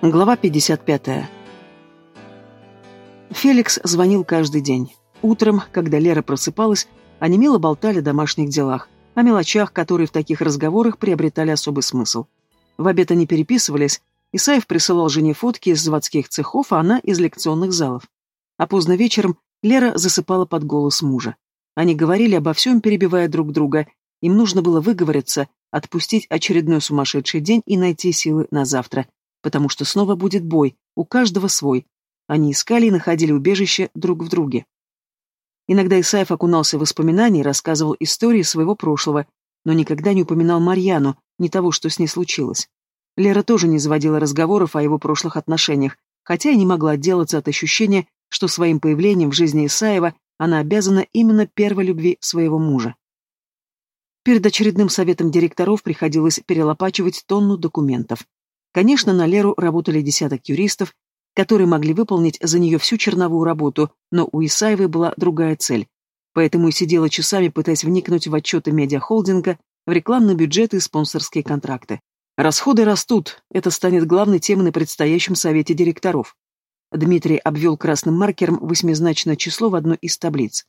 Глава 55. Феликс звонил каждый день. Утром, когда Лера просыпалась, они мило болтали о домашних делах, о мелочах, которые в таких разговорах приобретали особый смысл. В обед они переписывались, Исаев присылал жене фотки из заводских цехов, а она из лекционных залов. А поздно вечером Лера засыпала под голос мужа. Они говорили обо всем, перебивая друг друга. Им нужно было выговориться, отпустить очередной сумасшедший день и найти силы на завтра – потому что снова будет бой, у каждого свой. Они искали и находили убежище друг в друге. Иногда Исаев окунался в воспоминания и рассказывал истории своего прошлого, но никогда не упоминал Марьяну, ни того, что с ней случилось. Лера тоже не заводила разговоров о его прошлых отношениях, хотя и не могла отделаться от ощущения, что своим появлением в жизни Исаева она обязана именно первой любви своего мужа. Перед очередным советом директоров приходилось перелопачивать тонну документов. Конечно, на Леру работали десяток юристов, которые могли выполнить за нее всю черновую работу, но у Исаевой была другая цель. Поэтому и сидела часами, пытаясь вникнуть в отчеты медиахолдинга, в рекламные бюджеты и спонсорские контракты. Расходы растут, это станет главной темой на предстоящем совете директоров. Дмитрий обвел красным маркером восьмизначное число в одной из таблиц.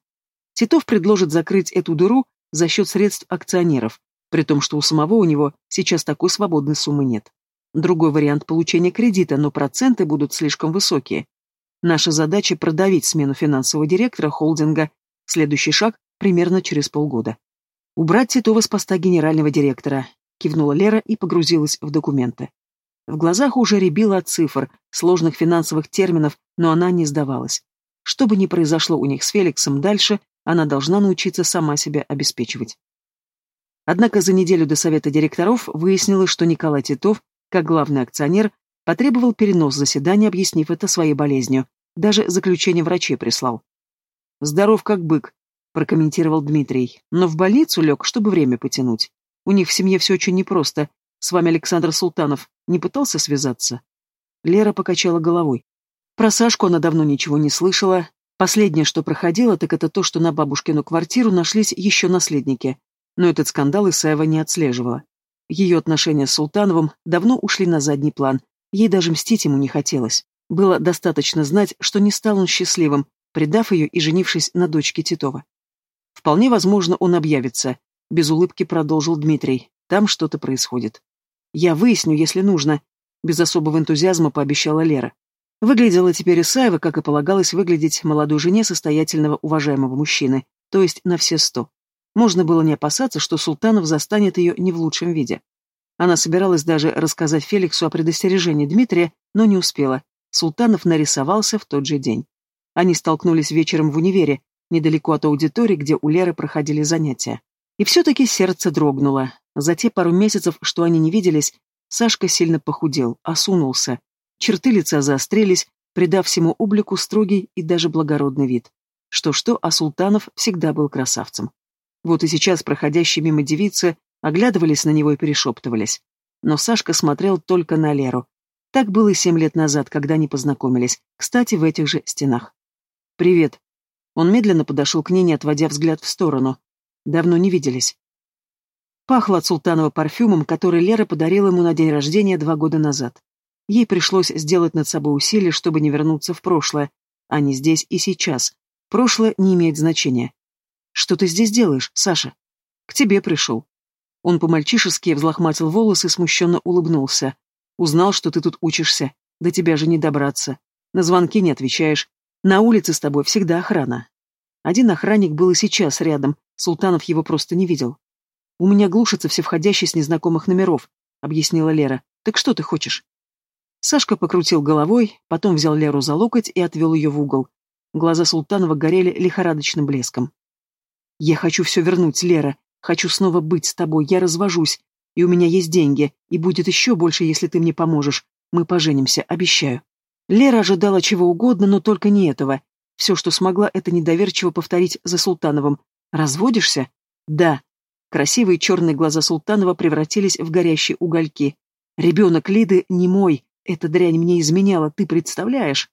Титов предложит закрыть эту дыру за счет средств акционеров, при том, что у самого у него сейчас такой свободной суммы нет. Другой вариант получения кредита, но проценты будут слишком высокие. Наша задача – продавить смену финансового директора холдинга. Следующий шаг – примерно через полгода. «Убрать Титова с поста генерального директора», – кивнула Лера и погрузилась в документы. В глазах уже рябило от цифр, сложных финансовых терминов, но она не сдавалась. Что бы ни произошло у них с Феликсом дальше, она должна научиться сама себя обеспечивать. Однако за неделю до совета директоров выяснилось, что Николай Титов как главный акционер, потребовал перенос заседания, объяснив это своей болезнью. Даже заключение врачей прислал. «Здоров как бык», — прокомментировал Дмитрий, «но в больницу лег, чтобы время потянуть. У них в семье все очень непросто. С вами Александр Султанов не пытался связаться?» Лера покачала головой. Про Сашку она давно ничего не слышала. Последнее, что проходило, так это то, что на бабушкину квартиру нашлись еще наследники. Но этот скандал Исаева не отслеживала. Ее отношения с Султановым давно ушли на задний план, ей даже мстить ему не хотелось. Было достаточно знать, что не стал он счастливым, предав ее и женившись на дочке Титова. Вполне возможно, он объявится, без улыбки продолжил Дмитрий. Там что-то происходит. Я выясню, если нужно, без особого энтузиазма пообещала Лера. Выглядела теперь Исаева, как и полагалось выглядеть молодой жене состоятельного уважаемого мужчины, то есть на все сто. Можно было не опасаться, что Султанов застанет ее не в лучшем виде. Она собиралась даже рассказать Феликсу о предостережении Дмитрия, но не успела. Султанов нарисовался в тот же день. Они столкнулись вечером в универе, недалеко от аудитории, где у Леры проходили занятия. И все-таки сердце дрогнуло. За те пару месяцев, что они не виделись, Сашка сильно похудел, осунулся. Черты лица заострились, придав всему облику строгий и даже благородный вид. Что-что, а Султанов всегда был красавцем. Вот и сейчас проходящие мимо девицы оглядывались на него и перешептывались. Но Сашка смотрел только на Леру. Так было и семь лет назад, когда они познакомились, кстати, в этих же стенах. «Привет». Он медленно подошел к ней, не отводя взгляд в сторону. Давно не виделись. Пахло от Султанова парфюмом, который Лера подарила ему на день рождения два года назад. Ей пришлось сделать над собой усилие, чтобы не вернуться в прошлое, а не здесь и сейчас. Прошлое не имеет значения. «Что ты здесь делаешь, Саша?» «К тебе пришел». Он по-мальчишески взлохматил волосы и смущенно улыбнулся. «Узнал, что ты тут учишься. До тебя же не добраться. На звонки не отвечаешь. На улице с тобой всегда охрана». Один охранник был и сейчас рядом, Султанов его просто не видел. «У меня глушатся все входящие с незнакомых номеров», — объяснила Лера. «Так что ты хочешь?» Сашка покрутил головой, потом взял Леру за локоть и отвел ее в угол. Глаза Султанова горели лихорадочным блеском. Я хочу все вернуть, Лера. Хочу снова быть с тобой. Я развожусь. И у меня есть деньги. И будет еще больше, если ты мне поможешь. Мы поженимся, обещаю. Лера ожидала чего угодно, но только не этого. Все, что смогла, это недоверчиво повторить за Султановым. «Разводишься?» «Да». Красивые черные глаза Султанова превратились в горящие угольки. «Ребенок Лиды не мой. Эта дрянь мне изменяла, ты представляешь?»